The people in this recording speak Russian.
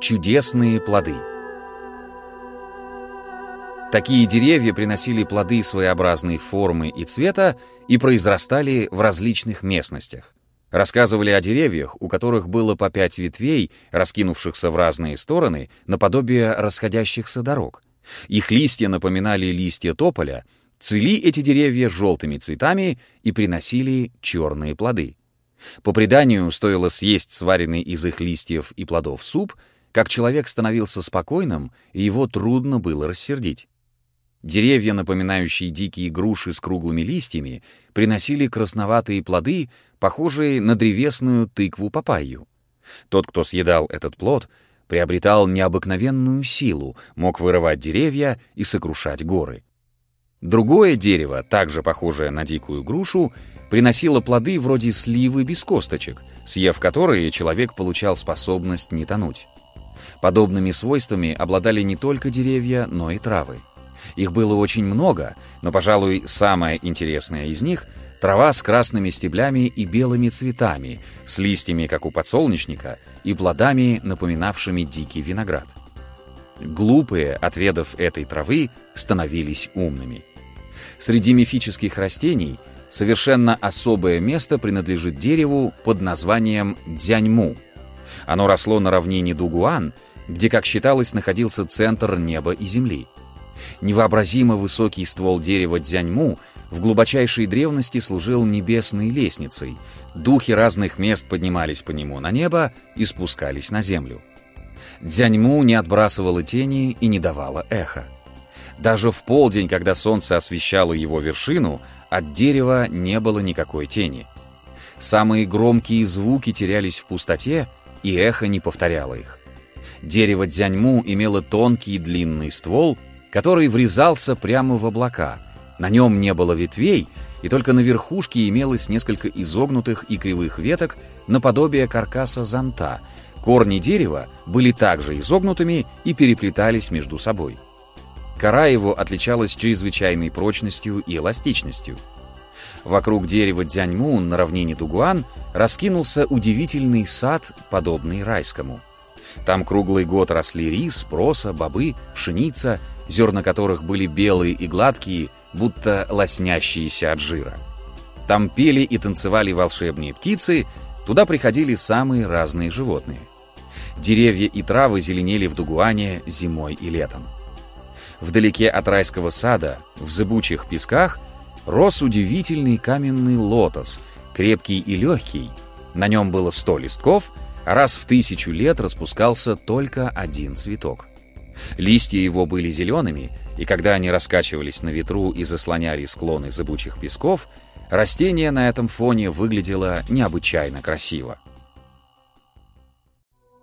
Чудесные плоды. Такие деревья приносили плоды своеобразной формы и цвета и произрастали в различных местностях. Рассказывали о деревьях, у которых было по пять ветвей, раскинувшихся в разные стороны, наподобие расходящихся дорог. Их листья напоминали листья тополя, цвели эти деревья желтыми цветами и приносили черные плоды. По преданию, стоило съесть сваренный из их листьев и плодов суп, как человек становился спокойным, его трудно было рассердить. Деревья, напоминающие дикие груши с круглыми листьями, приносили красноватые плоды, похожие на древесную тыкву-папайю. Тот, кто съедал этот плод, приобретал необыкновенную силу, мог вырывать деревья и сокрушать горы. Другое дерево, также похожее на дикую грушу, приносило плоды вроде сливы без косточек, съев которые человек получал способность не тонуть. Подобными свойствами обладали не только деревья, но и травы. Их было очень много, но, пожалуй, самое интересное из них — трава с красными стеблями и белыми цветами, с листьями, как у подсолнечника, и плодами, напоминавшими дикий виноград. Глупые, отведав этой травы, становились умными. Среди мифических растений совершенно особое место принадлежит дереву под названием дзяньму. Оно росло на равнине Дугуан, где, как считалось, находился центр неба и земли. Невообразимо высокий ствол дерева дзяньму в глубочайшей древности служил небесной лестницей. Духи разных мест поднимались по нему на небо и спускались на землю. Дзяньму не отбрасывала тени и не давала эха. Даже в полдень, когда солнце освещало его вершину, от дерева не было никакой тени. Самые громкие звуки терялись в пустоте, и эхо не повторяло их. Дерево дзяньму имело тонкий длинный ствол — который врезался прямо в облака. На нем не было ветвей, и только на верхушке имелось несколько изогнутых и кривых веток наподобие каркаса зонта. Корни дерева были также изогнутыми и переплетались между собой. Кора его отличалась чрезвычайной прочностью и эластичностью. Вокруг дерева Дзяньмун на равнине Дугуан раскинулся удивительный сад, подобный райскому. Там круглый год росли рис, проса, бобы, пшеница зерна которых были белые и гладкие, будто лоснящиеся от жира. Там пели и танцевали волшебные птицы, туда приходили самые разные животные. Деревья и травы зеленели в Дугуане зимой и летом. Вдалеке от райского сада, в зыбучих песках, рос удивительный каменный лотос, крепкий и легкий. На нем было сто листков, а раз в тысячу лет распускался только один цветок. Листья его были зелеными, и когда они раскачивались на ветру и заслоняли склоны зыбучих песков, растение на этом фоне выглядело необычайно красиво.